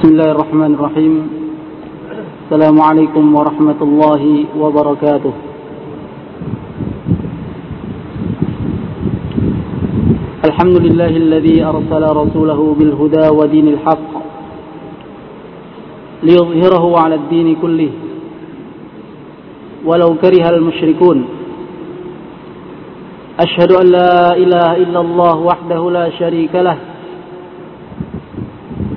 بسم الله الرحمن الرحيم السلام عليكم ورحمة الله وبركاته الحمد لله الذي أرسل رسوله بالهدى ودين الحق ليظهره على الدين كله ولو كره المشركون أشهد أن لا إله إلا الله وحده لا شريك له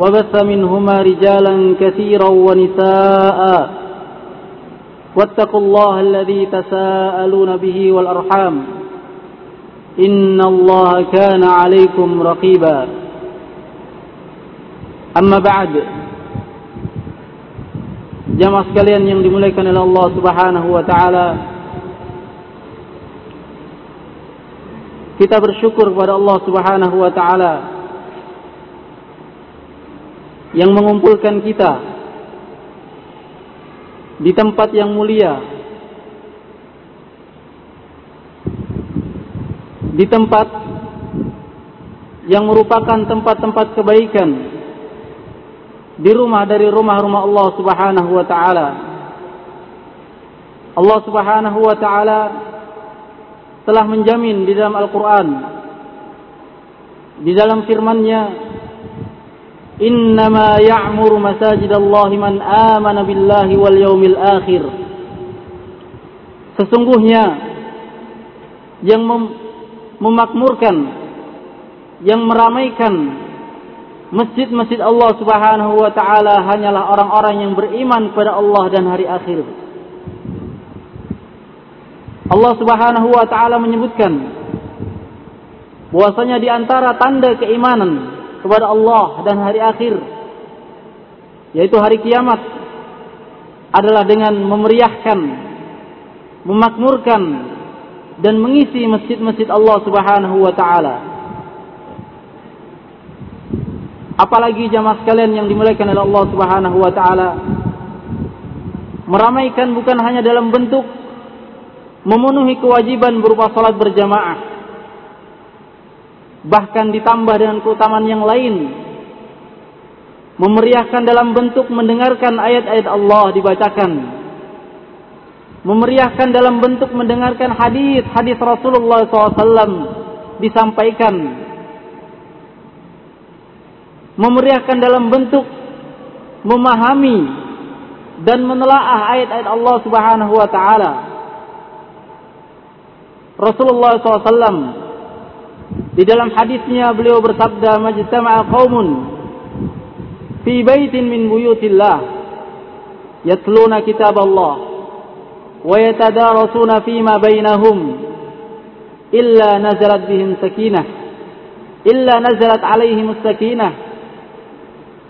وبث منهما رجالا كثيرا ونساء واتقوا الله الذي تساءلون به والأرحام إن الله كان عليكم رقيبا أما بعد jamaah sekalian yang dimuliakan oleh Allah Subhanahu wa taala kita bersyukur kepada Allah Subhanahu wa taala yang mengumpulkan kita di tempat yang mulia di tempat yang merupakan tempat-tempat kebaikan di rumah dari rumah-rumah Allah Subhanahu wa taala. Allah Subhanahu wa taala telah menjamin di dalam Al-Qur'an di dalam firman-Nya إنما يعمر مساجد الله من آمن بالله واليوم الآخر Sesungguhnya yang mem memakmurkan yang meramaikan masjid-masjid Allah Subhanahu wa taala hanyalah orang-orang yang beriman kepada Allah dan hari akhir. Allah Subhanahu wa taala menyebutkan bahwasanya di antara tanda keimanan kepada Allah dan hari akhir yaitu hari kiamat adalah dengan memeriahkan memakmurkan dan mengisi masjid-masjid Allah Subhanahu wa taala. Apalagi jamaah sekalian yang dimuliakan oleh Allah Subhanahu wa taala meramaikan bukan hanya dalam bentuk memenuhi kewajiban berupa salat berjamaah bahkan ditambah dengan keutamaan yang lain. Memeriahkan dalam bentuk mendengarkan ayat-ayat Allah dibacakan. Memeriahkan dalam bentuk mendengarkan hadis-hadis Rasulullah SAW disampaikan. Memeriahkan dalam bentuk memahami dan menelaah ayat-ayat Allah Subhanahu wa taala. Rasulullah SAW di dalam hadisnya beliau bersabda majtama'a qaumun fi baitin min buyutillah yatluna kitab Allah wa yatadarasuna fima bainahum illa nazalat bihim sakinah illa nazalat alaihim sakinah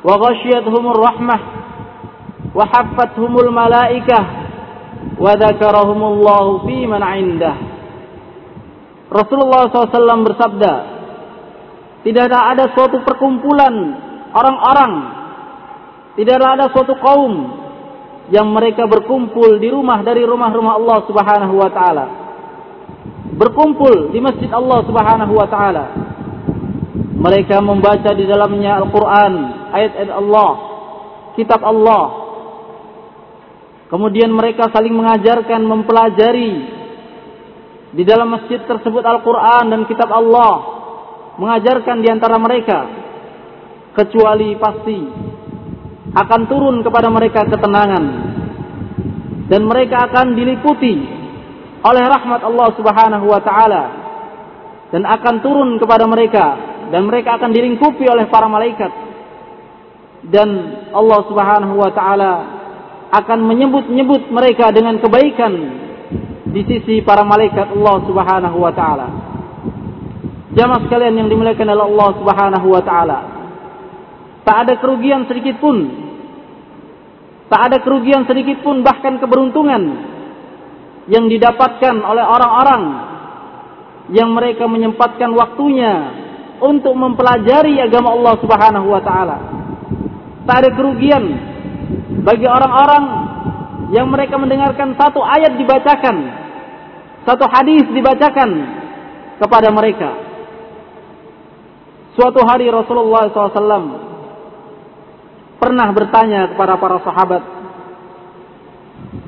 wa ghashiyatuhumur rahmah wa haffathumul malaikah wa dzakarahumullahu fi man 'indah Rasulullah SAW bersabda, tidak ada suatu perkumpulan orang-orang, tidak ada suatu kaum yang mereka berkumpul di rumah dari rumah-rumah Allah Subhanahu wa taala. Berkumpul di masjid Allah Subhanahu wa taala. Mereka membaca di dalamnya Al-Qur'an, ayat-ayat Allah, kitab Allah. Kemudian mereka saling mengajarkan, mempelajari di dalam masjid tersebut Al-Quran dan kitab Allah mengajarkan di antara mereka kecuali pasti akan turun kepada mereka ketenangan. Dan mereka akan diliputi oleh rahmat Allah Subhanahu wa taala dan akan turun kepada mereka dan mereka akan dilingkupi oleh para malaikat. Dan Allah Subhanahu wa taala akan menyebut-nyebut mereka dengan kebaikan di sisi para malaikat Allah Subhanahu wa taala. Jamaah sekalian yang dimuliakan oleh Allah Subhanahu wa taala. Tak ada kerugian sedikit pun Tak ada kerugian sedikit pun bahkan keberuntungan yang didapatkan oleh orang-orang yang mereka menyempatkan waktunya untuk mempelajari agama Allah Subhanahu wa taala. Tak ada kerugian bagi orang-orang yang mereka mendengarkan satu ayat dibacakan, satu hadis dibacakan kepada mereka. Suatu hari Rasulullah SAW pernah bertanya kepada para sahabat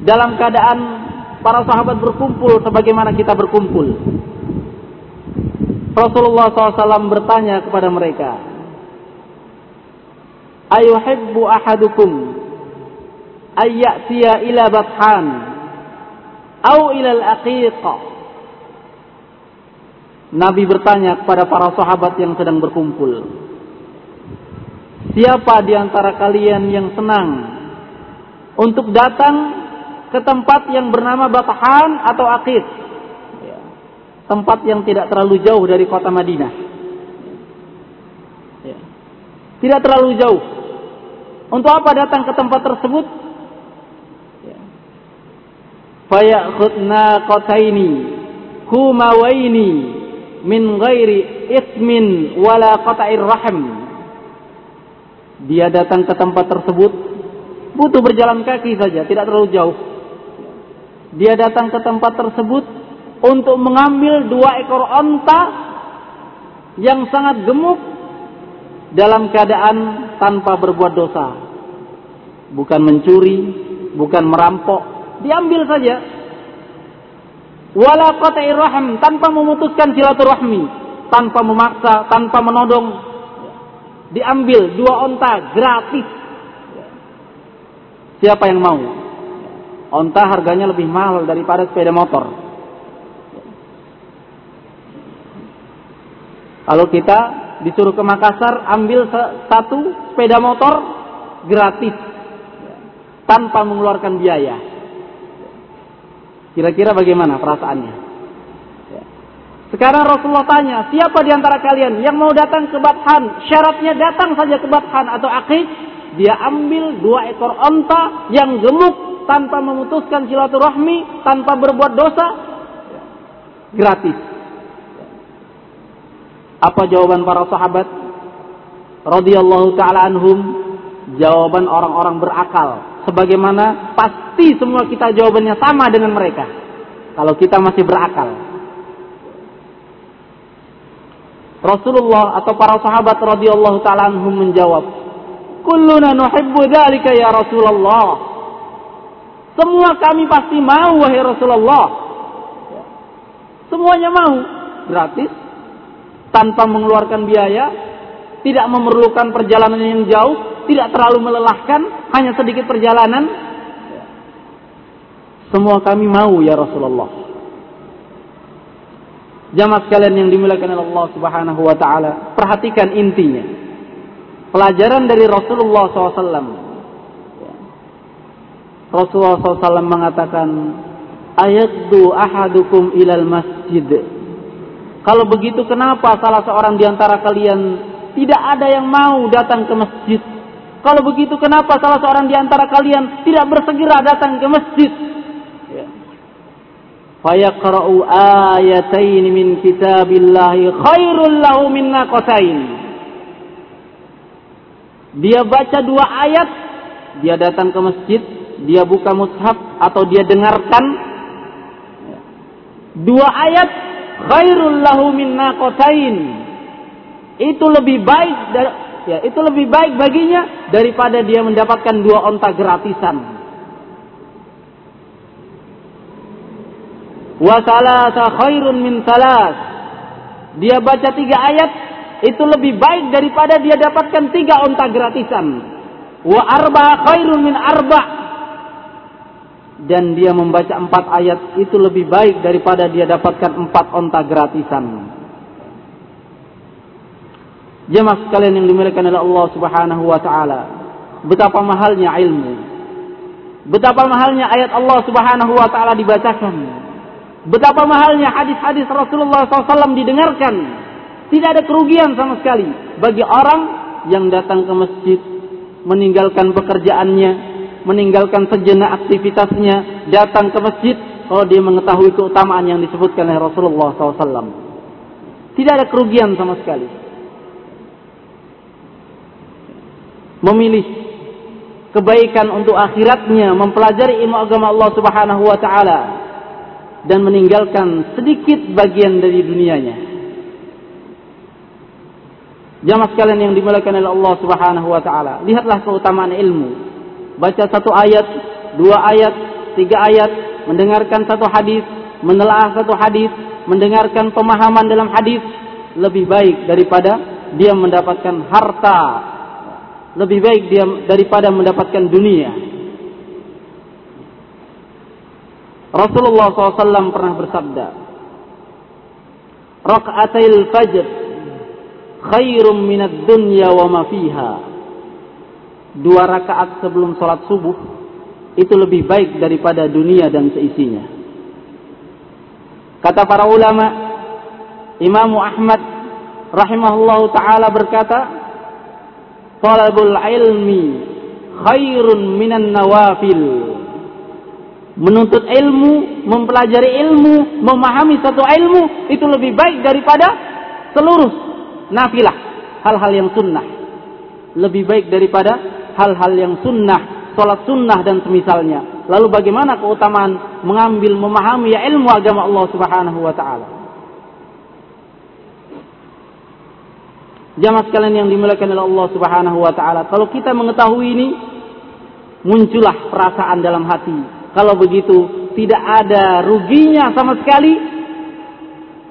dalam keadaan para sahabat berkumpul sebagaimana kita berkumpul. Rasulullah SAW bertanya kepada mereka, Ayuhibbu ahadukum ayyatiya ila bathan au ila al-aqiqah Nabi bertanya kepada para sahabat yang sedang berkumpul, Siapa di antara kalian yang senang untuk datang ke tempat yang bernama Batahan atau Aqid? Ya. Tempat yang tidak terlalu jauh dari kota Madinah. Ya. Tidak terlalu jauh. Untuk apa datang ke tempat tersebut? Ya. Fayakhudna qataini kumawaini min ghairi ismin wala qata'ir rahim dia datang ke tempat tersebut butuh berjalan kaki saja, tidak terlalu jauh. Dia datang ke tempat tersebut untuk mengambil dua ekor onta yang sangat gemuk dalam keadaan tanpa berbuat dosa. Bukan mencuri, bukan merampok, diambil saja. Wala qata'i rahim tanpa memutuskan silaturahmi, tanpa memaksa, tanpa menodong, diambil dua onta gratis. Siapa yang mau? Onta harganya lebih mahal daripada sepeda motor. Kalau kita disuruh ke Makassar ambil satu sepeda motor gratis tanpa mengeluarkan biaya. Kira-kira bagaimana perasaannya? Sekarang Rasulullah tanya, siapa di antara kalian yang mau datang ke Bathan? Syaratnya datang saja ke Bathan atau Aqid. Dia ambil dua ekor onta yang gemuk tanpa memutuskan silaturahmi, tanpa berbuat dosa. Gratis. Apa jawaban para sahabat? Radiyallahu ta'ala anhum. Jawaban orang-orang berakal. Sebagaimana pasti semua kita jawabannya sama dengan mereka. Kalau kita masih berakal. Rasulullah atau para sahabat radhiyallahu taala anhum menjawab, "Kulluna nuhibbu dzalika ya Rasulullah." Semua kami pasti mau wahai Rasulullah. Semuanya mau, gratis, tanpa mengeluarkan biaya, tidak memerlukan perjalanan yang jauh, tidak terlalu melelahkan, hanya sedikit perjalanan. Semua kami mau ya Rasulullah. Jamaah sekalian yang dimuliakan oleh Allah Subhanahu wa taala, perhatikan intinya. Pelajaran dari Rasulullah SAW. Rasulullah SAW mengatakan, Ayaddu ahadukum ilal masjid. Kalau begitu kenapa salah seorang di antara kalian tidak ada yang mau datang ke masjid? Kalau begitu kenapa salah seorang di antara kalian tidak bersegera datang ke masjid? fayaqra'u ayatain min kitabillahi khairul lahu min. Dia baca dua ayat, dia datang ke masjid, dia buka mushaf atau dia dengarkan dua ayat khairul lahu min. Itu lebih baik dari ya, itu lebih baik baginya daripada dia mendapatkan dua onta gratisan. wa salasa khairun min salas. Dia baca tiga ayat itu lebih baik daripada dia dapatkan tiga onta gratisan. Wa arba khairun min arba. Dan dia membaca empat ayat itu lebih baik daripada dia dapatkan empat onta gratisan. Jemaah sekalian yang dimuliakan oleh Allah Subhanahu wa taala. Betapa mahalnya ilmu. Betapa mahalnya ayat Allah Subhanahu wa taala dibacakan Betapa mahalnya hadis-hadis Rasulullah SAW didengarkan. Tidak ada kerugian sama sekali bagi orang yang datang ke masjid, meninggalkan pekerjaannya, meninggalkan sejenak aktivitasnya, datang ke masjid kalau dia mengetahui keutamaan yang disebutkan oleh Rasulullah SAW. Tidak ada kerugian sama sekali. Memilih kebaikan untuk akhiratnya, mempelajari ilmu agama Allah Subhanahu wa taala dan meninggalkan sedikit bagian dari dunianya. Jamaah sekalian yang dimuliakan oleh Allah Subhanahu wa taala, lihatlah keutamaan ilmu. Baca satu ayat, dua ayat, tiga ayat, mendengarkan satu hadis, menelaah satu hadis, mendengarkan pemahaman dalam hadis lebih baik daripada dia mendapatkan harta, lebih baik dia daripada mendapatkan dunia. Rasulullah SAW pernah bersabda, Rak'atil fajr khairum minad dunya wa ma fiha. Dua rakaat sebelum sholat subuh itu lebih baik daripada dunia dan seisinya. Kata para ulama, Imam Ahmad rahimahullahu taala berkata, "Talabul ilmi khairun minan nawafil." Menuntut ilmu, mempelajari ilmu, memahami satu ilmu itu lebih baik daripada seluruh nafilah, hal-hal yang sunnah. Lebih baik daripada hal-hal yang sunnah sholat sunnah dan semisalnya. Lalu bagaimana keutamaan mengambil, memahami ya ilmu agama Allah subhanahu wa ta'ala. Jamaah sekalian yang dimuliakan oleh Allah subhanahu wa ta'ala. Kalau kita mengetahui ini, muncullah perasaan dalam hati. Kalau begitu, tidak ada ruginya sama sekali.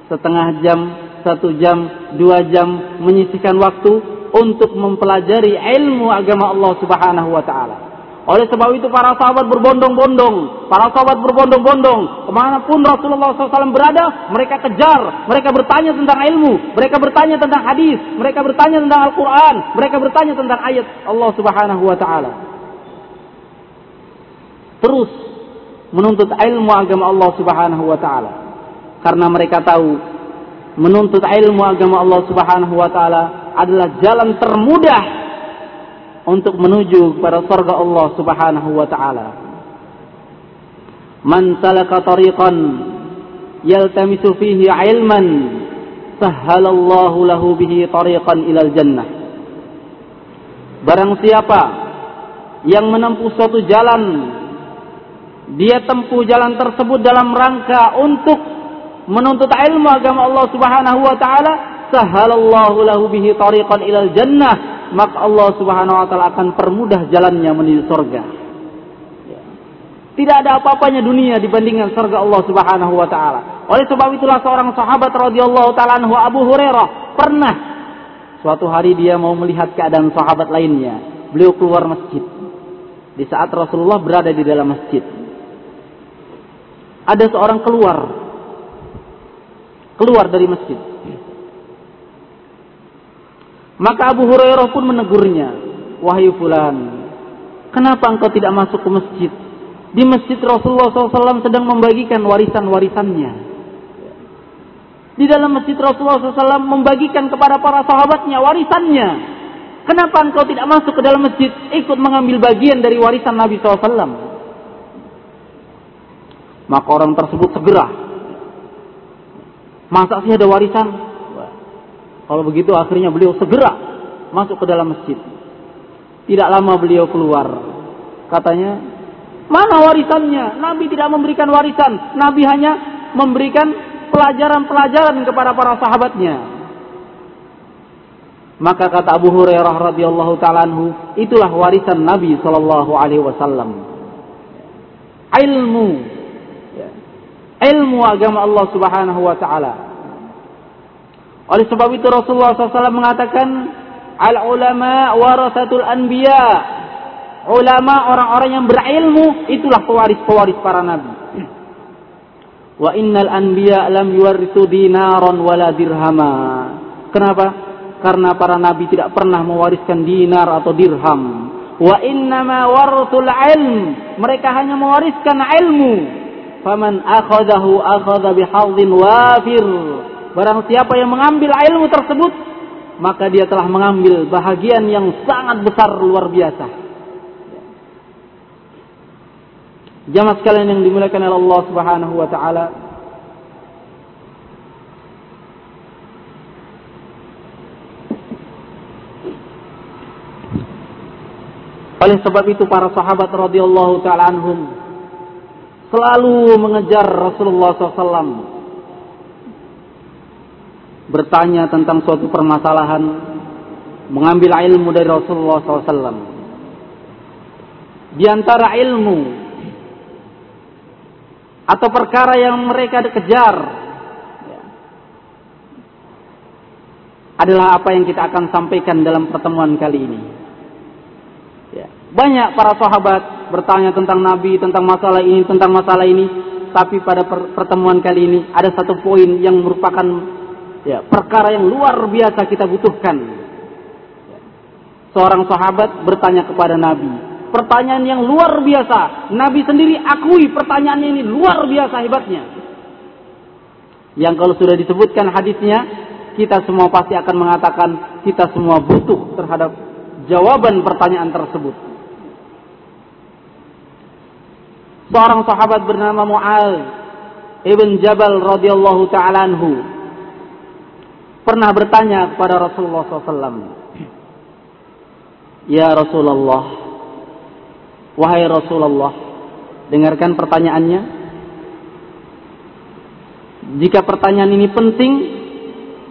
Setengah jam, satu jam, dua jam menyisihkan waktu untuk mempelajari ilmu agama Allah subhanahu wa ta'ala. Oleh sebab itu para sahabat berbondong-bondong. Para sahabat berbondong-bondong. Ke mana pun Rasulullah SAW berada, mereka kejar. Mereka bertanya tentang ilmu. Mereka bertanya tentang hadis. Mereka bertanya tentang Al-Quran. Mereka bertanya tentang ayat Allah Subhanahu Wa Taala. Terus menuntut ilmu agama Allah Subhanahu Wa Taala. Karena mereka tahu menuntut ilmu agama Allah Subhanahu Wa Taala adalah jalan termudah untuk menuju kepada surga Allah Subhanahu wa taala. Man salaka tariqan yaltamisu fihi ilman sahhalallahu lahu bihi tariqan ilal jannah. Barang siapa yang menempuh suatu jalan dia tempuh jalan tersebut dalam rangka untuk menuntut ilmu agama Allah Subhanahu wa taala sahhalallahu lahu bihi tariqan ilal jannah maka Allah Subhanahu wa taala akan permudah jalannya menuju surga. Tidak ada apa-apanya dunia dibandingkan surga Allah Subhanahu wa taala. Oleh sebab itulah seorang sahabat radhiyallahu taala anhu Abu Hurairah pernah suatu hari dia mau melihat keadaan sahabat lainnya. Beliau keluar masjid. Di saat Rasulullah berada di dalam masjid. Ada seorang keluar keluar dari masjid maka Abu Hurairah pun menegurnya, wahai fulan, kenapa engkau tidak masuk ke masjid? Di masjid Rasulullah SAW sedang membagikan warisan-warisannya. Di dalam masjid Rasulullah SAW membagikan kepada para sahabatnya warisannya. Kenapa engkau tidak masuk ke dalam masjid ikut mengambil bagian dari warisan Nabi SAW? Maka orang tersebut segera. Masa sih ada warisan? Kalau begitu akhirnya beliau segera masuk ke dalam masjid. Tidak lama beliau keluar. Katanya, mana warisannya? Nabi tidak memberikan warisan. Nabi hanya memberikan pelajaran-pelajaran kepada para sahabatnya. Maka kata Abu Hurairah radhiyallahu taala itulah warisan Nabi sallallahu alaihi wasallam. Ilmu. Ilmu agama Allah Subhanahu wa taala. Oleh sebab itu Rasulullah SAW mengatakan al ulama warasatul anbiya. Ulama orang-orang yang berilmu itulah pewaris-pewaris para nabi. Wa innal anbiya lam yuwarithu dinaron wala dirhama. Kenapa? Karena para nabi tidak pernah mewariskan dinar atau dirham. Wa innama warathul ilm. Mereka hanya mewariskan ilmu. Faman akhadahu akhadha bihadzin wafir Barang siapa yang mengambil ilmu tersebut, maka dia telah mengambil bahagian yang sangat besar luar biasa. Jamaah sekalian yang dimuliakan oleh Allah Subhanahu wa taala. Oleh sebab itu para sahabat radhiyallahu taala anhum selalu mengejar Rasulullah SAW bertanya tentang suatu permasalahan mengambil ilmu dari Rasulullah SAW di antara ilmu atau perkara yang mereka kejar adalah apa yang kita akan sampaikan dalam pertemuan kali ini. Ya. Banyak para sahabat bertanya tentang Nabi, tentang masalah ini, tentang masalah ini. Tapi pada pertemuan kali ini ada satu poin yang merupakan ya, perkara yang luar biasa kita butuhkan. Seorang sahabat bertanya kepada Nabi. Pertanyaan yang luar biasa. Nabi sendiri akui pertanyaan ini luar biasa hebatnya. Yang kalau sudah disebutkan hadisnya, kita semua pasti akan mengatakan kita semua butuh terhadap jawaban pertanyaan tersebut. seorang sahabat bernama Mu'al ibn Jabal radhiyallahu taala anhu pernah bertanya kepada Rasulullah SAW. Ya Rasulullah, wahai Rasulullah, dengarkan pertanyaannya. Jika pertanyaan ini penting,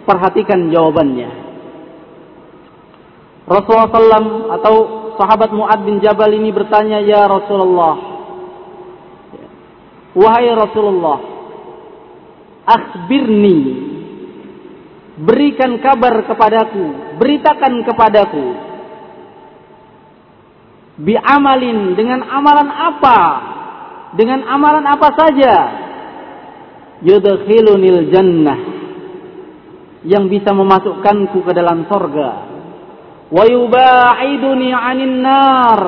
perhatikan jawabannya. Rasulullah SAW atau sahabat Mu'ad bin Jabal ini bertanya, Ya Rasulullah, Wahai Rasulullah, akhbirni, berikan kabar kepadaku, beritakan kepadaku, bi amalin dengan amalan apa, dengan amalan apa saja, yudkhilunil jannah, yang bisa memasukkanku ke dalam sorga, wa yubaiduni anin nar,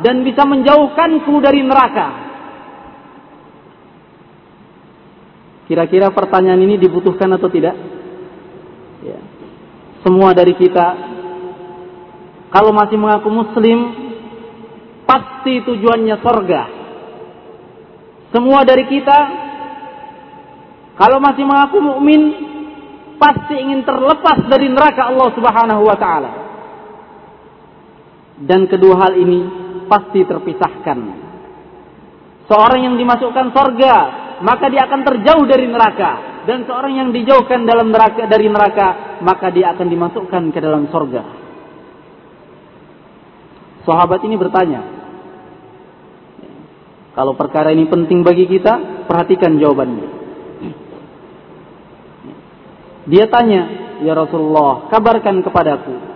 dan bisa menjauhkanku dari neraka. Kira-kira pertanyaan ini dibutuhkan atau tidak? Semua dari kita, kalau masih mengaku Muslim, pasti tujuannya sorga. Semua dari kita, kalau masih mengaku mukmin, pasti ingin terlepas dari neraka Allah Subhanahu wa taala. Dan kedua hal ini pasti terpisahkan. Seorang yang dimasukkan sorga maka dia akan terjauh dari neraka dan seorang yang dijauhkan dalam neraka dari neraka maka dia akan dimasukkan ke dalam sorga. Sahabat ini bertanya, kalau perkara ini penting bagi kita, perhatikan jawabannya. Dia tanya, ya Rasulullah, kabarkan kepadaku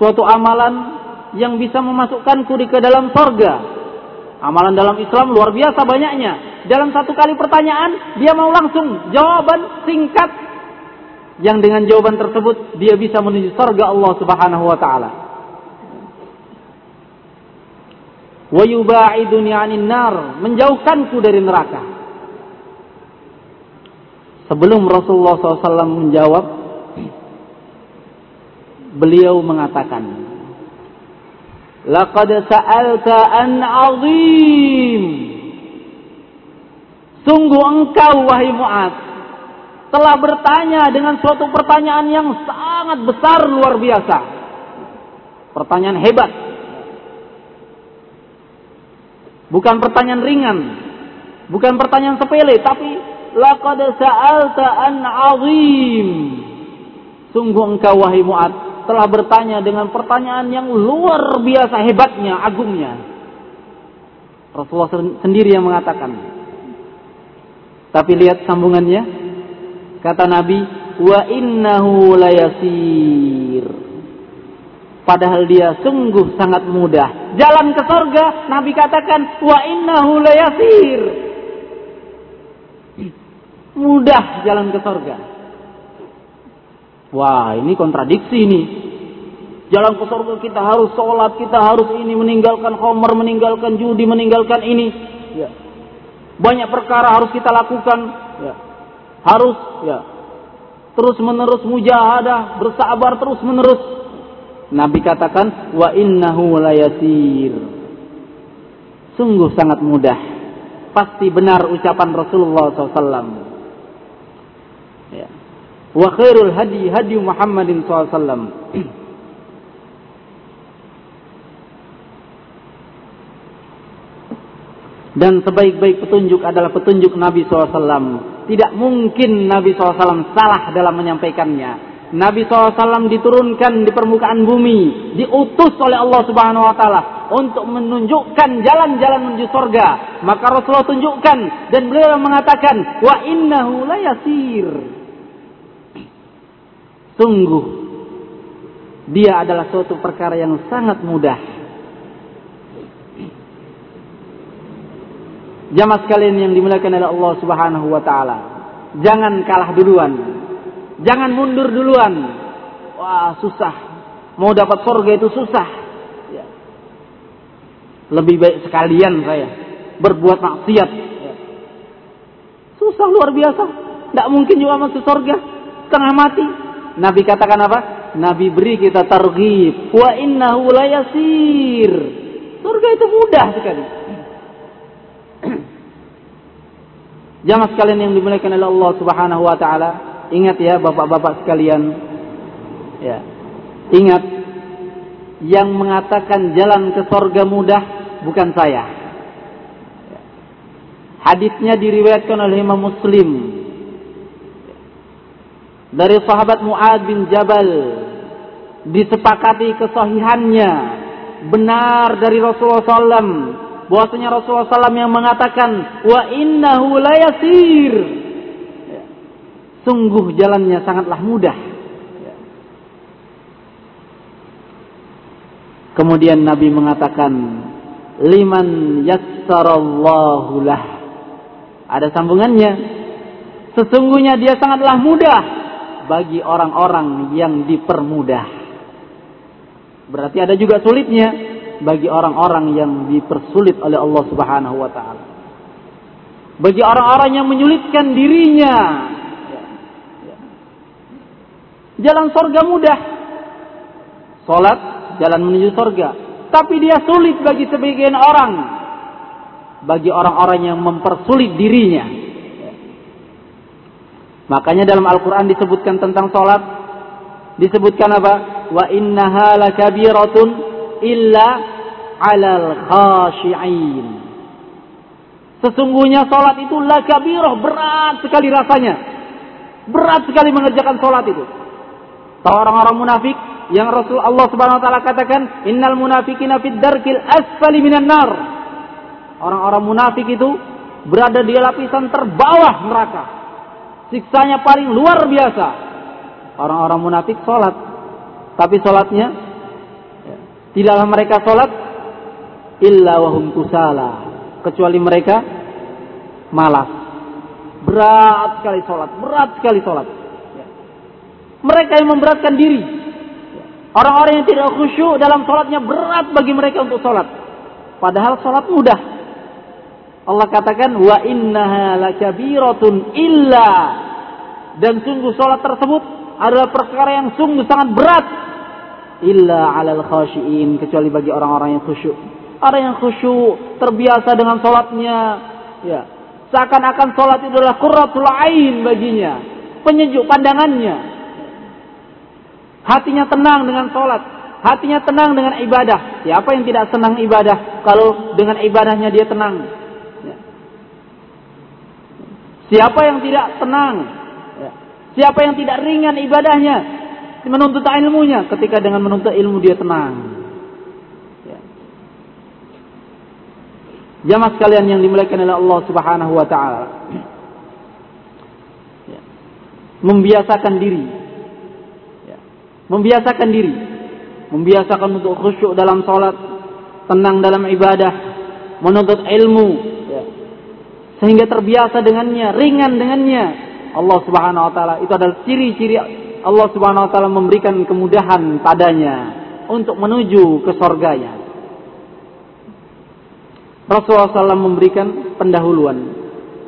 suatu amalan yang bisa memasukkanku di ke dalam sorga. Amalan dalam Islam luar biasa banyaknya dalam satu kali pertanyaan dia mau langsung jawaban singkat yang dengan jawaban tersebut dia bisa menuju surga Allah Subhanahu wa taala. Wa yubaiduni 'anil nar, menjauhkanku dari neraka. Sebelum Rasulullah SAW menjawab, beliau mengatakan, Laqad sa'alta an 'azim Sungguh engkau wahai Mu'ad telah bertanya dengan suatu pertanyaan yang sangat besar luar biasa. Pertanyaan hebat. Bukan pertanyaan ringan. Bukan pertanyaan sepele, tapi laqad sa'alta an 'azim. Sungguh engkau wahai Mu'ad telah bertanya dengan pertanyaan yang luar biasa hebatnya, agungnya. Rasulullah sendiri yang mengatakan, tapi lihat sambungannya. Kata Nabi, wa innahu layasir. Padahal dia sungguh sangat mudah. Jalan ke sorga, Nabi katakan, wa innahu layasir. Mudah jalan ke sorga. Wah, ini kontradiksi ini. Jalan ke sorga kita harus sholat, kita harus ini meninggalkan khomer, meninggalkan judi, meninggalkan ini. Ya. Banyak perkara harus kita lakukan. Ya. Harus ya terus menerus mujahadah, bersabar terus menerus. Nabi katakan wa innahu layasir. Sungguh sangat mudah. pasti benar ucapan Rasulullah SAW. Ya. Wa khairul hadi hadi Muhammadin SAW. Dan sebaik-baik petunjuk adalah petunjuk Nabi SAW. Tidak mungkin Nabi SAW salah dalam menyampaikannya. Nabi SAW diturunkan di permukaan bumi, diutus oleh Allah Subhanahu Wa Taala untuk menunjukkan jalan-jalan menuju surga. Maka Rasulullah tunjukkan dan beliau mengatakan, wa innahu layasir. Sungguh, dia adalah suatu perkara yang sangat mudah. Jamaah sekalian yang dimuliakan oleh Allah Subhanahu wa taala, jangan kalah duluan Jangan mundur duluan. Wah, susah. Mau dapat surga itu susah. Ya. Lebih baik sekalian saya berbuat maksiat. Ya. Susah luar biasa. Tidak mungkin juga masuk surga. Setengah mati. Nabi katakan apa? Nabi beri kita targhib. Wa innahu layasir. Surga itu mudah sekali. Jamaah sekalian yang dimuliakan oleh Allah Subhanahu wa taala, Ingat ya bapak-bapak sekalian. Ya. Ingat yang mengatakan jalan ke sorga mudah bukan saya. Hadisnya diriwayatkan oleh Imam Muslim dari sahabat Muad bin Jabal disepakati kesahihannya benar dari Rasulullah SAW bahwasanya Rasulullah SAW yang mengatakan wa innahu layasir Sungguh jalannya sangatlah mudah. Kemudian Nabi mengatakan, liman yassarallahu lah. Ada sambungannya. Sesungguhnya dia sangatlah mudah bagi orang-orang yang dipermudah. Berarti ada juga sulitnya bagi orang-orang yang dipersulit oleh Allah Subhanahu wa taala. Bagi orang-orang yang menyulitkan dirinya jalan sorga mudah. Sholat, jalan menuju sorga. Tapi dia sulit bagi sebagian orang. Bagi orang-orang yang mempersulit dirinya. Makanya dalam Al-Quran disebutkan tentang sholat. Disebutkan apa? Wa innaha lakabiratun illa alal khashi'in. Sesungguhnya sholat itu lakabirah. Berat sekali rasanya. Berat sekali mengerjakan sholat itu. Tahu orang-orang munafik yang Rasul Allah Subhanahu wa taala katakan, "Innal munafiqina fid darkil asfali minan nar." Orang-orang munafik itu berada di lapisan terbawah neraka. Siksanya paling luar biasa. Orang-orang munafik sholat, tapi sholatnya ya, tidaklah mereka sholat illa wahum kusala, kecuali mereka malas. Berat sekali sholat, berat sekali sholat. Mereka yang memberatkan diri. Orang-orang yang tidak khusyuk dalam sholatnya berat bagi mereka untuk sholat. Padahal sholat mudah. Allah katakan wa innaha lakabiratun illa dan sungguh sholat tersebut adalah perkara yang sungguh sangat berat illa alal khashiin kecuali bagi orang-orang yang khusyuk. Orang yang khusyuk terbiasa dengan sholatnya, ya seakan-akan sholat itu adalah qurratul ain baginya, penyejuk pandangannya. Hatinya tenang dengan sholat. Hatinya tenang dengan ibadah. Siapa yang tidak senang ibadah? Kalau dengan ibadahnya dia tenang. Ya. Siapa yang tidak tenang? Ya. Siapa yang tidak ringan ibadahnya? Menuntut ilmunya. Ketika dengan menuntut ilmu dia tenang. Ya. Sekalian yang dimuliakan oleh Allah Subhanahu wa taala. Ya. Membiasakan diri membiasakan diri, membiasakan untuk khusyuk dalam sholat, tenang dalam ibadah, menuntut ilmu, ya. sehingga terbiasa dengannya, ringan dengannya. Allah Subhanahu Wa Taala itu adalah ciri-ciri Allah Subhanahu Wa Taala memberikan kemudahan padanya untuk menuju ke surganya. Rasulullah SAW memberikan pendahuluan.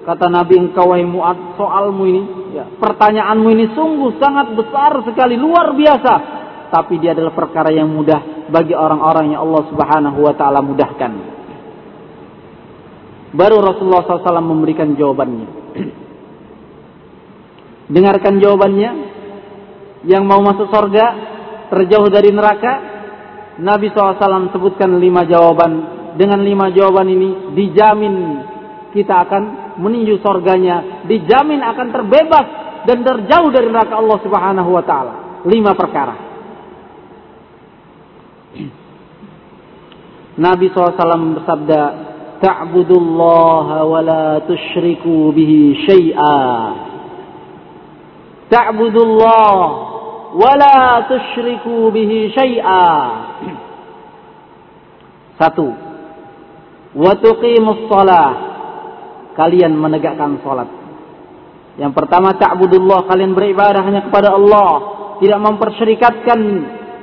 Kata Nabi engkau wahai Mu'ad soalmu ini, ya, pertanyaanmu ini sungguh sangat besar sekali, luar biasa. Tapi dia adalah perkara yang mudah bagi orang-orang yang Allah Subhanahu wa taala mudahkan. Baru Rasulullah SAW memberikan jawabannya. Dengarkan jawabannya. Yang mau masuk surga, terjauh dari neraka. Nabi SAW sebutkan lima jawaban. Dengan lima jawaban ini, dijamin kita akan menuju surganya. Dijamin akan terbebas dan terjauh dari neraka Allah Subhanahu wa taala. Lima perkara. Nabi SAW bersabda, "Ta'budullaha wa la tusyriku bihi syai'a." Ta'budullah wa la tusyriku bihi syai'a. Satu. Wa tuqimus shalah. Kalian menegakkan salat. Yang pertama ta'budullah, kalian beribadah hanya kepada Allah, tidak mempersyarikatkan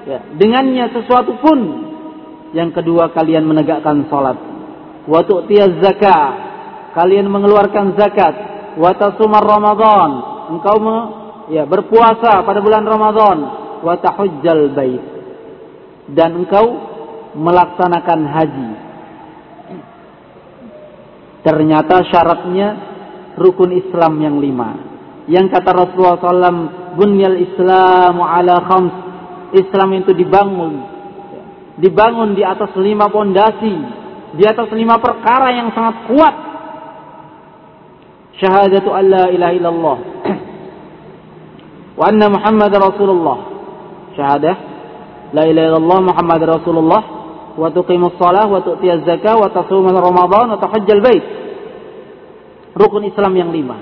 ya, dengannya sesuatu pun. Yang kedua kalian menegakkan salat. Wa tu'tiyaz zakah, kalian mengeluarkan zakat. Wa tasumar Ramadan, engkau ya berpuasa pada bulan Ramadan. Wa tahujjal bait. Dan engkau melaksanakan haji. Ternyata syaratnya rukun Islam yang lima. Yang kata Rasulullah SAW, bunyal Islamu ala khams. Islam itu dibangun. Dibangun di atas lima pondasi. Di atas lima perkara yang sangat kuat. Syahadatu an la ilaha illallah. Muhammad Rasulullah. Syahadah. La ilaha illallah Muhammad Rasulullah. Wa tuqimus salah wa tu'tiyaz zakah wa tasumul Ramadan wa tahajjal bait rukun Islam yang lima.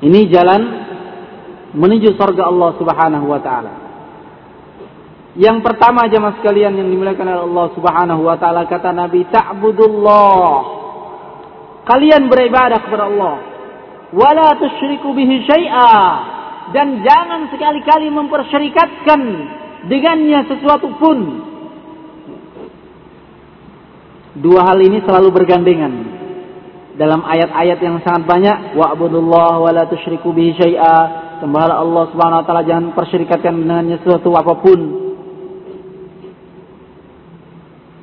Ini jalan menuju surga Allah Subhanahu wa taala. Yang pertama jemaah sekalian yang dimuliakan oleh Allah Subhanahu wa taala kata Nabi ta'budullah. Kalian beribadah kepada Allah. Wala tusyriku bihi syai'a dan jangan sekali-kali mempersyarikatkan dengannya sesuatu pun Dua hal ini selalu bergandengan. Dalam ayat-ayat yang sangat banyak, wa'budullah wa la tusyriku bihi syai'a. Sembahlah Allah Subhanahu wa taala jangan persyirikatkan dengannya sesuatu apa pun.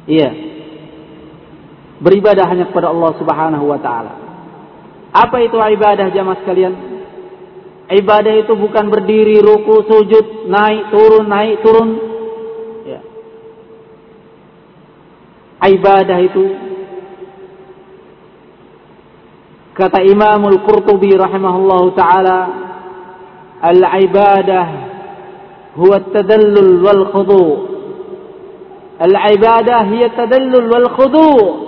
Iya. Beribadah hanya kepada Allah Subhanahu wa taala. Apa itu ibadah jamaah sekalian? Ibadah itu bukan berdiri, ruku, sujud, naik, turun, naik, turun, ibadah itu kata Imamul Qurtubi rahimahullahu taala al-ibadah huwa at-tadallul wal khudu' al-ibadah hiya tadallul wal khudu'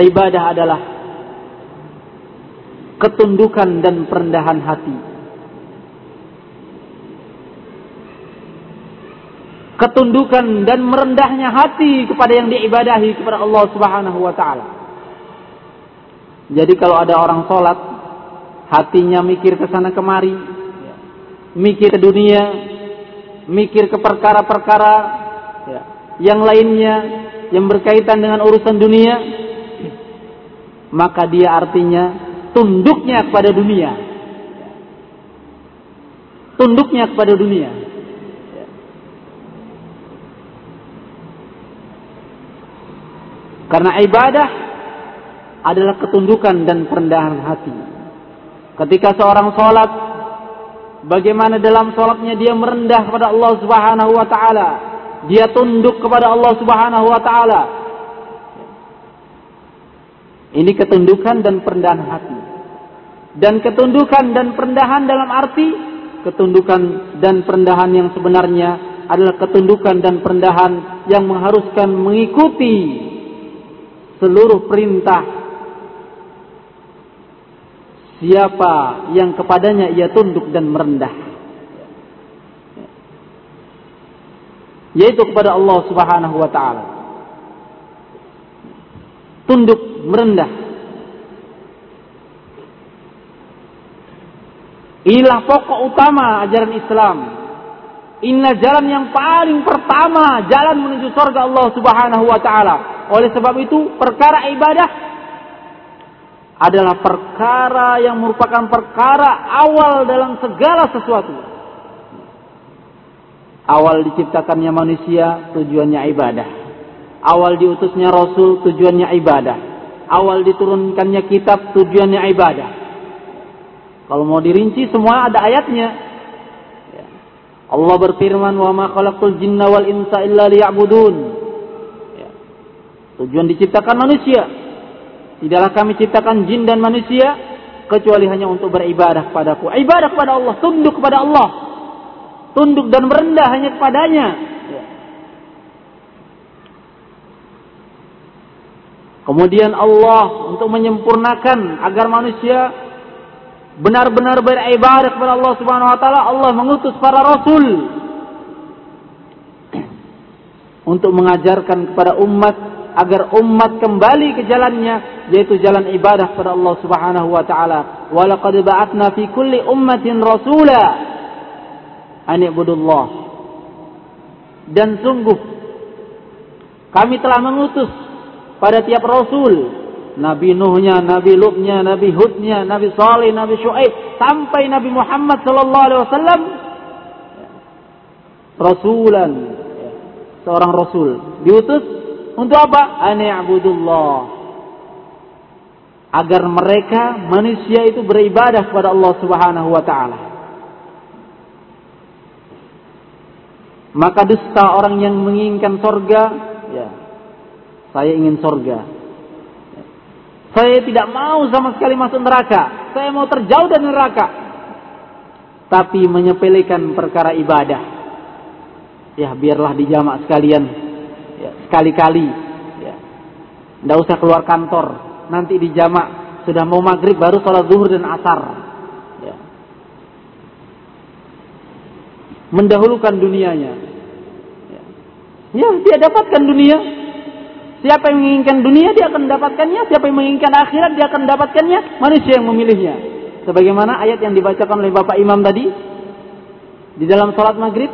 ibadah adalah ketundukan dan perendahan hati ketundukan dan merendahnya hati kepada yang diibadahi kepada Allah Subhanahu wa taala. Jadi kalau ada orang sholat, hatinya mikir ke sana kemari, mikir ke dunia, mikir ke perkara-perkara ya, yang lainnya yang berkaitan dengan urusan dunia, maka dia artinya tunduknya kepada dunia. Tunduknya kepada dunia. Karena ibadah adalah ketundukan dan perendahan hati. Ketika seorang sholat, bagaimana dalam sholatnya dia merendah kepada Allah Subhanahu wa taala. Dia tunduk kepada Allah Subhanahu wa taala. Ini ketundukan dan perendahan hati. Dan ketundukan dan perendahan dalam arti ketundukan dan perendahan yang sebenarnya adalah ketundukan dan perendahan yang mengharuskan mengikuti seluruh perintah siapa yang kepadanya ia tunduk dan merendah yaitu kepada Allah Subhanahu wa taala tunduk merendah inilah pokok utama ajaran Islam Inilah jalan yang paling pertama jalan menuju surga Allah Subhanahu wa taala oleh sebab itu perkara ibadah adalah perkara yang merupakan perkara awal dalam segala sesuatu. Awal diciptakannya manusia tujuannya ibadah. Awal diutusnya Rasul tujuannya ibadah. Awal diturunkannya kitab tujuannya ibadah. Kalau mau dirinci semua ada ayatnya. Ya. Allah berfirman, "Wa ma khalaqul jinna wal insa illa liya'budun." Ya. Tujuan diciptakan manusia. Tidaklah kami ciptakan jin dan manusia kecuali hanya untuk beribadah kepadaku. Ibadah kepada Allah, tunduk kepada Allah. Tunduk dan merendah hanya kepadanya. Ya. Kemudian Allah untuk menyempurnakan agar manusia benar-benar beribadah kepada Allah Subhanahu wa taala, Allah mengutus para rasul untuk mengajarkan kepada umat agar umat kembali ke jalannya yaitu jalan ibadah kepada Allah Subhanahu wa taala. Wa laqad ba'atna fi kulli ummatin rasula an. Dan sungguh kami telah mengutus pada tiap rasul. Nabi Nuhnya, Nabi Lutnya, Nabi Hudnya, Nabi Saleh, Nabi Shu'aib, sampai Nabi Muhammad sallallahu alaihi wasallam rasulan seorang rasul diutus untuk apa? Ani'budullah agar mereka manusia itu beribadah kepada Allah Subhanahu wa taala. Maka dusta orang yang menginginkan sorga, ya, saya ingin sorga. Saya tidak mau sama sekali masuk neraka. Saya mau terjauh dari neraka. Tapi menyepelekan perkara ibadah. Ya biarlah dijamak sekalian. Ya, sekali-kali. Ya. Tidak usah keluar kantor. Nanti dijamak. Sudah mau maghrib baru sholat zuhur dan asar. Ya. Mendahulukan dunianya. Ya. ya dia dapatkan dunia Siapa yang menginginkan dunia dia akan mendapatkannya, siapa yang menginginkan akhirat dia akan mendapatkannya, manusia yang memilihnya. Sebagaimana ayat yang dibacakan oleh Bapak Imam tadi di dalam salat maghrib.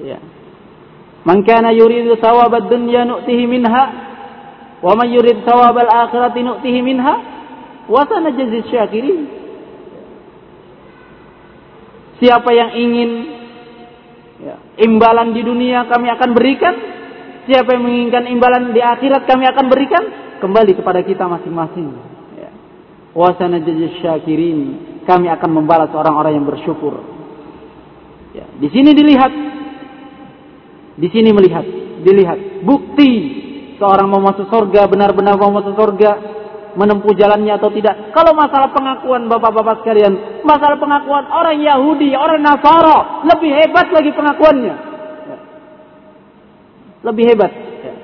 Ya. Man kana yuridu thawabad dunya nu'tihi minha wa man yurid thawabal akhirati nu'tihi minha wa sanajzi syakirin. Siapa yang ingin. Imbalan di dunia kami akan berikan. Siapa yang menginginkan imbalan di akhirat kami akan berikan. Kembali kepada kita masing-masing. Ya. Wasana syakirin. Kami akan membalas orang-orang yang bersyukur. Ya. Di sini dilihat. Di sini melihat. Dilihat. Bukti. Seorang mau masuk surga. Benar-benar mau masuk surga menempuh jalannya atau tidak. Kalau masalah pengakuan bapak-bapak sekalian, masalah pengakuan orang Yahudi, orang Nasara, lebih hebat lagi pengakuannya. Ya. Lebih hebat. Ya.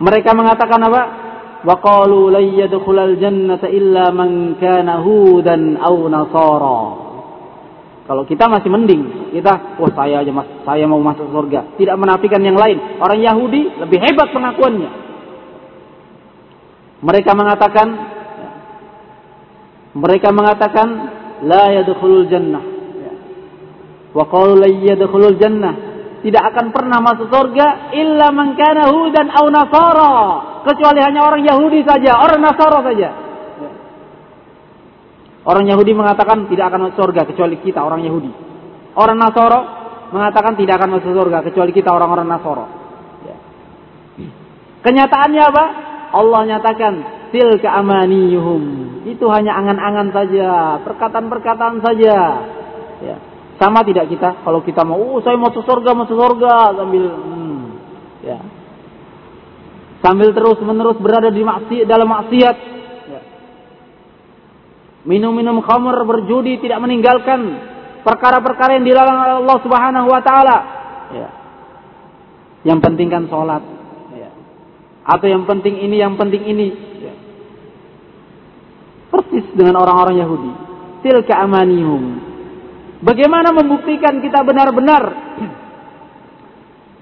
Mereka mengatakan apa? Yadkhulal jannata illa man kana hudan aw nasara. Kalau kita masih mending, kita, wah saya aja mas, saya mau masuk surga. Tidak menafikan yang lain. Orang Yahudi lebih hebat pengakuannya. Mereka mengatakan, mereka mengatakan, la yadkhulul jannah. Wa qalu la yadkhulul jannah. Tidak akan pernah masuk surga illa man kana hudan aw nasara. Kecuali hanya orang Yahudi saja, orang Nasara saja. Orang Yahudi mengatakan tidak akan masuk surga kecuali kita orang Yahudi. Orang Nasoro mengatakan tidak akan masuk surga kecuali kita orang-orang Nasoro. Ya. Kenyataannya apa? Allah nyatakan tilka amaniyuhum. Itu hanya angan-angan saja, perkataan-perkataan saja. Ya. Sama tidak kita kalau kita mau, oh saya masuk surga, masuk surga sambil hmm, ya. Sambil terus menerus berada di maksiat dalam maksiat, minum-minum khamr, berjudi, tidak meninggalkan perkara-perkara yang dilarang oleh Allah Subhanahu wa taala. Ya. Yang penting kan sholat. Ya. Atau yang penting ini, yang penting ini. Ya. Persis dengan orang-orang Yahudi. Tilka amanihum. Bagaimana membuktikan kita benar-benar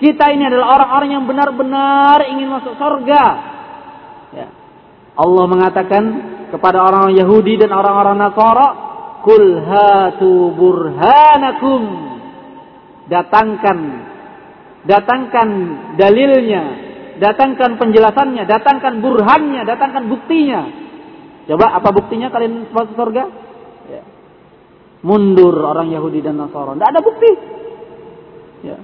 kita ini adalah orang-orang yang benar-benar ingin masuk surga. Ya. Allah mengatakan kepada orang Yahudi dan orang-orang Nasara, "Kul hatu burhanakum." Datangkan datangkan dalilnya, datangkan penjelasannya, datangkan burhannya, datangkan buktinya. Coba apa buktinya kalian masuk surga? Ya. Mundur orang Yahudi dan Nasara. Tidak ada bukti. Ya.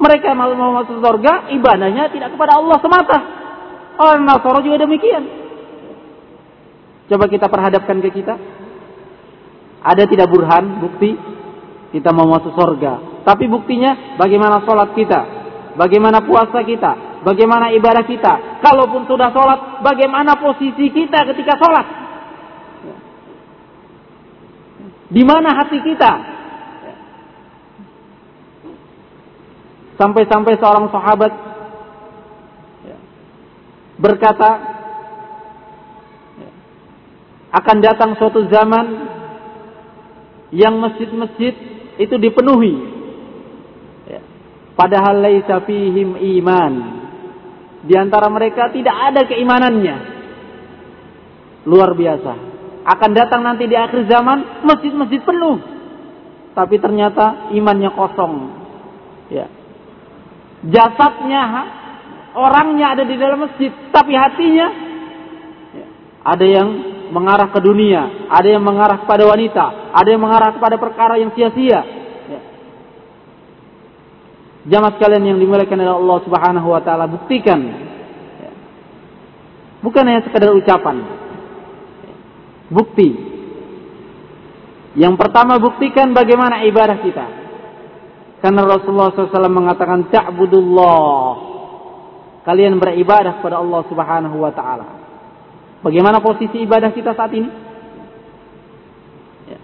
Mereka mau masuk surga, ibadahnya tidak kepada Allah semata. Orang Nasara juga demikian. Coba kita perhadapkan ke kita. Ada tidak burhan, bukti, kita mau masuk surga. Tapi buktinya bagaimana sholat kita, bagaimana puasa kita, bagaimana ibadah kita. Kalaupun sudah sholat, bagaimana posisi kita ketika sholat. Di mana hati kita? Sampai-sampai seorang sahabat berkata, akan datang suatu zaman yang masjid-masjid itu dipenuhi. Padahal laisa fihim iman. Di antara mereka tidak ada keimanannya. Luar biasa akan datang nanti di akhir zaman masjid-masjid penuh. Tapi ternyata imannya kosong. Ya. Jasadnya, orangnya ada di dalam masjid, tapi hatinya ya, ada yang mengarah ke dunia, ada yang mengarah kepada wanita, ada yang mengarah kepada perkara yang sia-sia. Ya. Jamaah sekalian yang dimuliakan oleh Allah Subhanahu wa taala, buktikan. Ya. Bukan hanya sekadar ucapan, bukti. Yang pertama buktikan bagaimana ibadah kita. Karena Rasulullah SAW mengatakan ta'budullah. Kalian beribadah kepada Allah Subhanahu wa taala. Bagaimana posisi ibadah kita saat ini? Ya.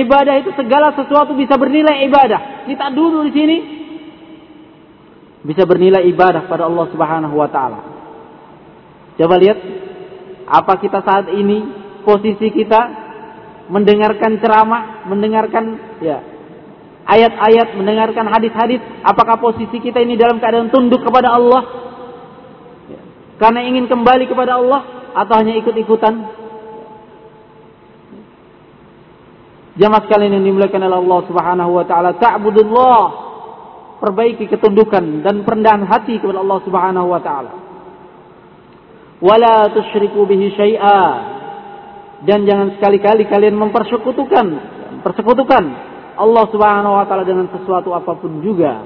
Ibadah itu segala sesuatu bisa bernilai ibadah. Kita duduk di sini bisa bernilai ibadah pada Allah Subhanahu wa taala. Coba lihat apa kita saat ini posisi kita mendengarkan ceramah, mendengarkan ya ayat-ayat, mendengarkan hadis-hadis, apakah posisi kita ini dalam keadaan tunduk kepada Allah? Ya. Karena ingin kembali kepada Allah atau hanya ikut-ikutan? Jamaah sekalian yang dimuliakan oleh Allah Subhanahu wa taala, ta'budullah. Perbaiki ketundukan dan perendahan hati kepada Allah Subhanahu wa taala. Wala tusyriku bihi syai'a dan jangan sekali-kali kalian mempersekutukan persekutukan Allah Subhanahu wa taala dengan sesuatu apa pun juga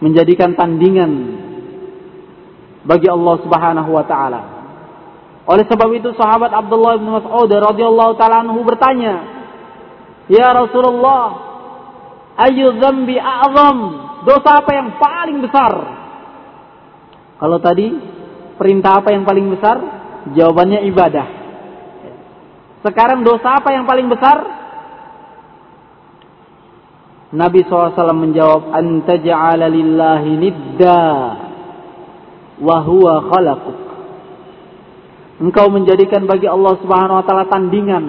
menjadikan tandingan bagi Allah Subhanahu wa taala. Oleh sebab itu sahabat Abdullah bin Mas'ud radhiyallahu taala anhu bertanya, "Ya Rasulullah, ayu dzambi a'zam?" Dosa apa yang paling besar? Kalau tadi perintah apa yang paling besar? Jawabannya ibadah. Sekarang dosa apa yang paling besar? Nabi SAW menjawab, Anta ja'ala lillahi nidda wa huwa khalaquk. Engkau menjadikan bagi Allah Subhanahu wa taala tandingan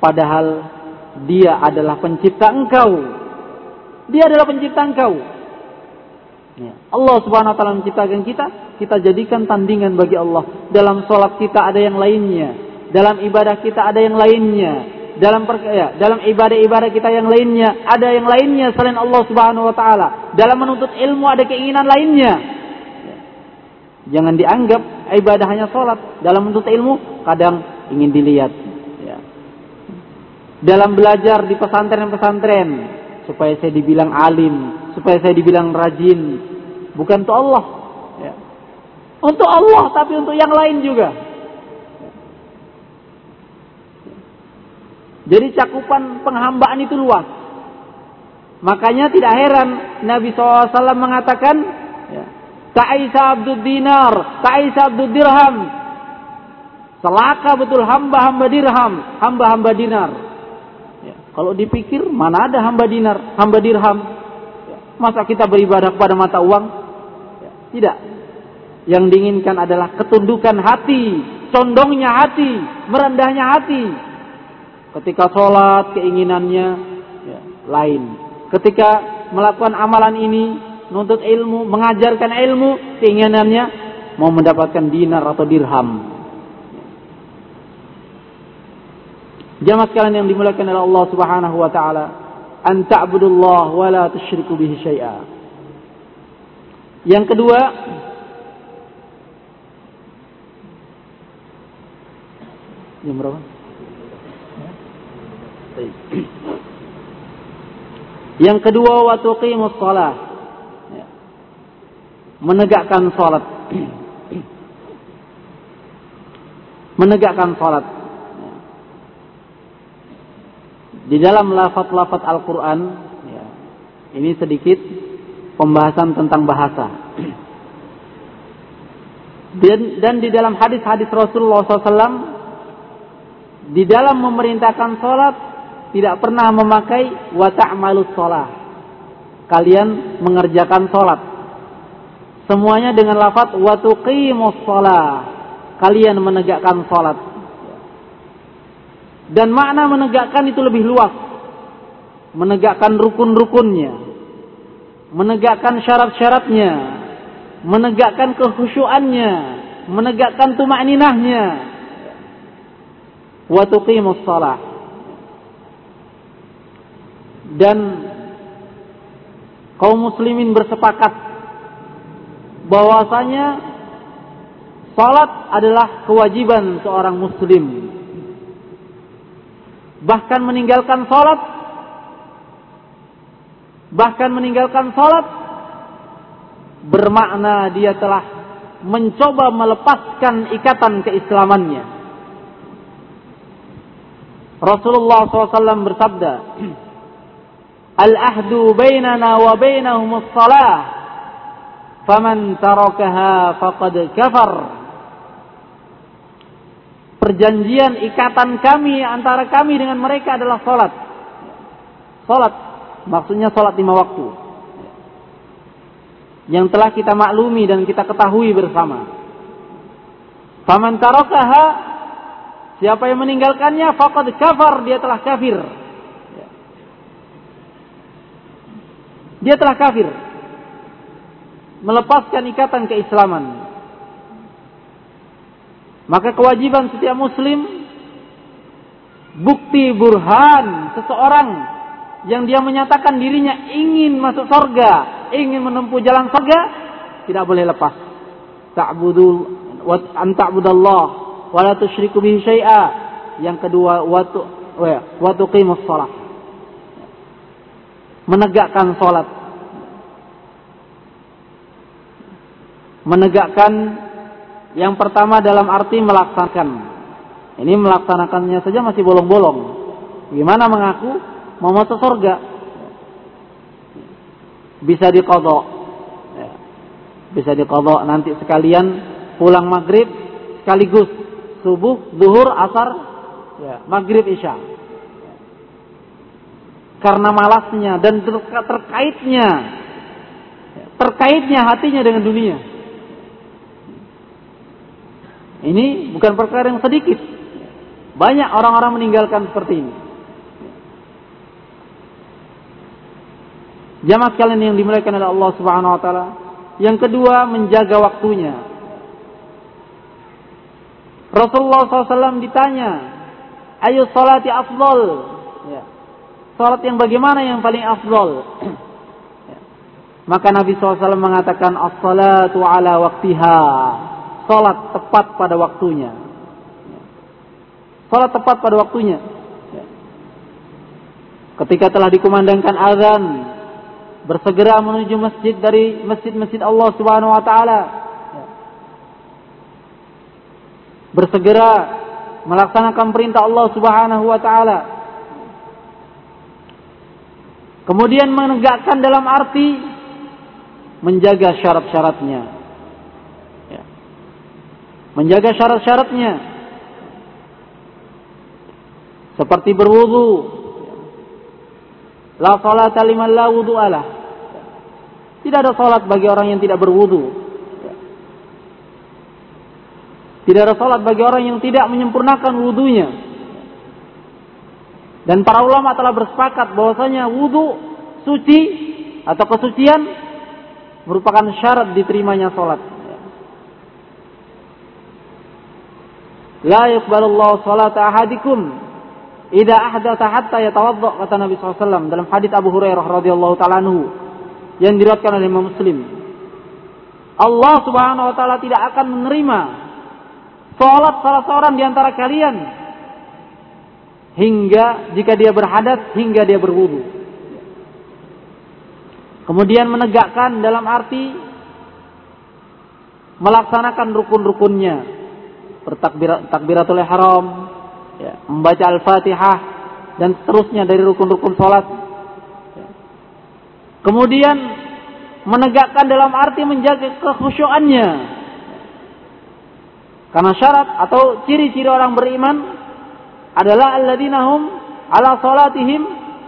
padahal dia adalah pencipta engkau. Dia adalah pencipta engkau. Ya. Allah Subhanahu wa taala menciptakan kita, kita jadikan tandingan bagi Allah. Dalam sholat kita ada yang lainnya, dalam ibadah kita ada yang lainnya, dalam ya, dalam ibadah-ibadah kita yang lainnya ada yang lainnya selain Allah Subhanahu wa taala. Dalam menuntut ilmu ada keinginan lainnya. Jangan dianggap ibadah hanya sholat. Dalam menuntut ilmu kadang ingin dilihat. Ya. Dalam belajar di pesantren-pesantren supaya saya dibilang alim, supaya saya dibilang rajin. Bukan untuk Allah. Ya. Untuk Allah tapi untuk yang lain juga. Jadi cakupan penghambaan itu luas. Makanya tidak heran Nabi SAW mengatakan, Ta'isa abdul dinar, Ta'isa abdul dirham. Selaka betul hamba-hamba dirham, hamba-hamba dinar. Ya, kalau dipikir, mana ada hamba dinar, hamba dirham. Masa kita beribadah kepada mata uang? Ya, tidak. Yang diinginkan adalah ketundukan hati, condongnya hati, merendahnya hati. Ketika sholat keinginannya ya, lain. Ketika melakukan amalan ini, nuntut ilmu, mengajarkan ilmu, keinginannya mau mendapatkan dinar atau dirham. Jamaah sekalian yang dimuliakan oleh Allah Subhanahu wa taala, an ta'budullah wa la tusyriku bihi syai'a. Yang kedua, Jam berapa? Yang kedua waktu qimus shalah. Menegakkan salat. Menegakkan. Ya. Di dalam lafaz-lafaz Al-Qur'an ya, ini sedikit pembahasan tentang bahasa. Dan, dan di dalam hadis-hadis Rasulullah SAW, di dalam memerintahkan sholat, tidak pernah memakai wa ta'malus sholat. Kalian mengerjakan sholat. Semuanya dengan lafaz wa. Kalian menegakkan sholat. Dan makna menegakkan itu lebih luas. Menegakkan rukun-rukunnya. Menegakkan syarat-syaratnya. Menegakkan kekhusyuannya. Menegakkan tumakninahnya. Wa tuqimus dan kaum muslimin bersepakat bahwasanya salat adalah kewajiban seorang muslim. Bahkan meninggalkan salat bahkan meninggalkan salat bermakna dia telah mencoba melepaskan ikatan keislamannya. Rasulullah SAW bersabda, Al-ahdu bainana wa bainahum as-salah. Faman tarakaha faqad kafar. Perjanjian ikatan kami antara kami dengan mereka adalah salat. Salat maksudnya salat lima waktu. Yang telah kita maklumi dan kita ketahui bersama. Faman tarakaha siapa yang meninggalkannya faqad kafar dia telah kafir. Dia telah kafir. Melepaskan ikatan keislaman. Maka kewajiban setiap muslim bukti burhan seseorang yang dia menyatakan dirinya ingin masuk surga, ingin menempuh jalan surga, tidak boleh lepas. Ta'budu wa an ta'budallah wa la tusyriku bihi syai'a. Yang kedua, wa tu wa shalah menegakkan sholat. Menegakkan yang pertama dalam arti melaksanakan. Ini melaksanakannya saja masih bolong-bolong. Gimana mengaku mau masuk surga? Bisa dikodok. Ya. Bisa dikodok nanti sekalian pulang maghrib sekaligus subuh, zuhur, asar, ya, maghrib, isya karena malasnya dan terkaitnya terkaitnya hatinya dengan dunia. Ini bukan perkara yang sedikit. Banyak orang-orang meninggalkan seperti ini. Jamaah sekalian yang dimuliakan oleh Allah Subhanahu wa taala. Yang kedua, menjaga waktunya. Rasulullah SAW ditanya, "Ayu salati afdal?" Ya. Salat yang bagaimana yang paling afdol? Maka Nabi SAW mengatakan as-salatu ala waktiha. Salat tepat pada waktunya. Salat tepat pada waktunya. Ketika telah dikumandangkan azan, bersegera menuju masjid dari masjid-masjid Allah Subhanahu wa taala. Bersegera melaksanakan perintah Allah Subhanahu wa taala Kemudian menegakkan dalam arti menjaga syarat-syaratnya. Menjaga syarat-syaratnya. Seperti berwudu. La salata liman la wudu'alah. Tidak ada salat bagi orang yang tidak berwudu. Tidak ada salat bagi orang yang tidak menyempurnakan wudunya. Dan para ulama telah bersepakat bahwasanya wudhu suci atau kesucian merupakan syarat diterimanya sholat. La yuqbalullahu salata ahadikum idza ahdatha hatta yatawadda kata Nabi SAW dalam hadis Abu Hurairah radhiyallahu taala anhu yang diriwayatkan oleh Imam Muslim. Allah Subhanahu wa taala tidak akan menerima salat salah seorang di antara kalian hingga jika dia berhadas hingga dia berwudu. Kemudian menegakkan dalam arti melaksanakan rukun-rukunnya. Bertakbirat takbiratul ihram, ya, membaca Al-Fatihah dan seterusnya dari rukun-rukun salat. Ya. Kemudian menegakkan dalam arti menjaga kekhusyuannya. Karena syarat atau ciri-ciri orang beriman adalah alladzina hum ala salatihim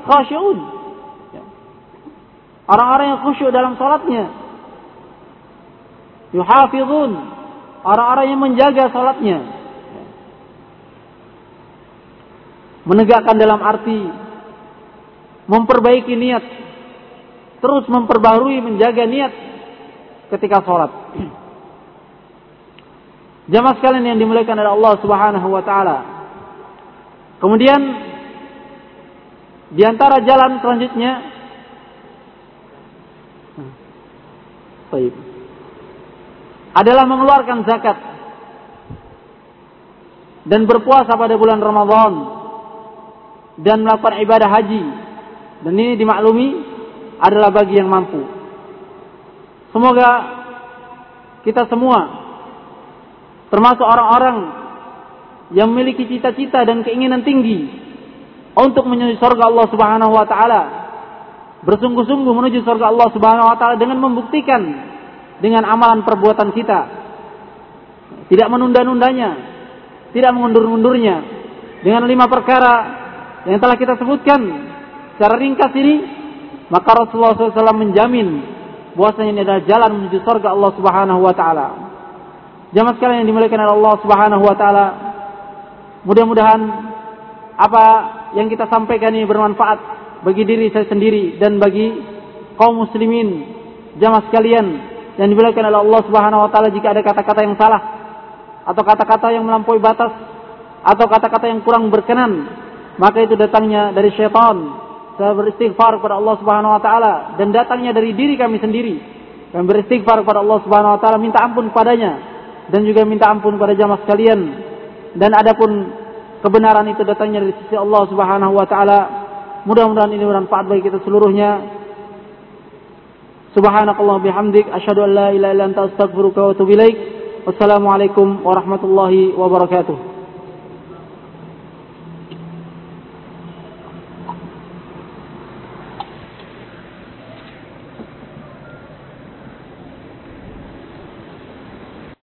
khasyuun. Ya. Orang-orang yang khusyuk dalam salatnya. Yuhafizun. Orang-orang yang menjaga salatnya. Ya. Menegakkan dalam arti memperbaiki niat. Terus memperbarui menjaga niat ketika sholat. Jamaah sekalian yang dimuliakan oleh Allah Subhanahu wa taala. Kemudian di antara jalan selanjutnya baik, adalah mengeluarkan zakat dan berpuasa pada bulan Ramadan dan melakukan ibadah haji. Dan ini dimaklumi adalah bagi yang mampu. Semoga kita semua termasuk orang-orang yang memiliki cita-cita dan keinginan tinggi untuk menuju surga Allah Subhanahu wa taala. Bersungguh-sungguh menuju surga Allah Subhanahu wa taala dengan membuktikan dengan amalan perbuatan kita. Tidak menunda-nundanya, tidak mengundur-undurnya dengan lima perkara yang telah kita sebutkan secara ringkas ini, maka Rasulullah SAW menjamin bahwasanya ini adalah jalan menuju surga Allah Subhanahu wa taala. Jamaah sekalian yang dimuliakan oleh Allah Subhanahu wa taala, Mudah-mudahan apa yang kita sampaikan ini bermanfaat bagi diri saya sendiri dan bagi kaum muslimin jamaah sekalian yang dimuliakan oleh Allah Subhanahu wa taala jika ada kata-kata yang salah atau kata-kata yang melampaui batas atau kata-kata yang kurang berkenan maka itu datangnya dari syaitan saya beristighfar kepada Allah Subhanahu wa taala dan datangnya dari diri kami sendiri kami beristighfar kepada Allah Subhanahu wa taala minta ampun kepadanya dan juga minta ampun kepada jamaah sekalian dan adapun kebenaran itu datangnya dari sisi Allah Subhanahu wa taala. Mudah-mudahan ini bermanfaat bagi kita seluruhnya. Subhanakallah bihamdik asyhadu an la ilaha illa anta astaghfiruka wa atubu ilaik. Wassalamualaikum warahmatullahi wabarakatuh.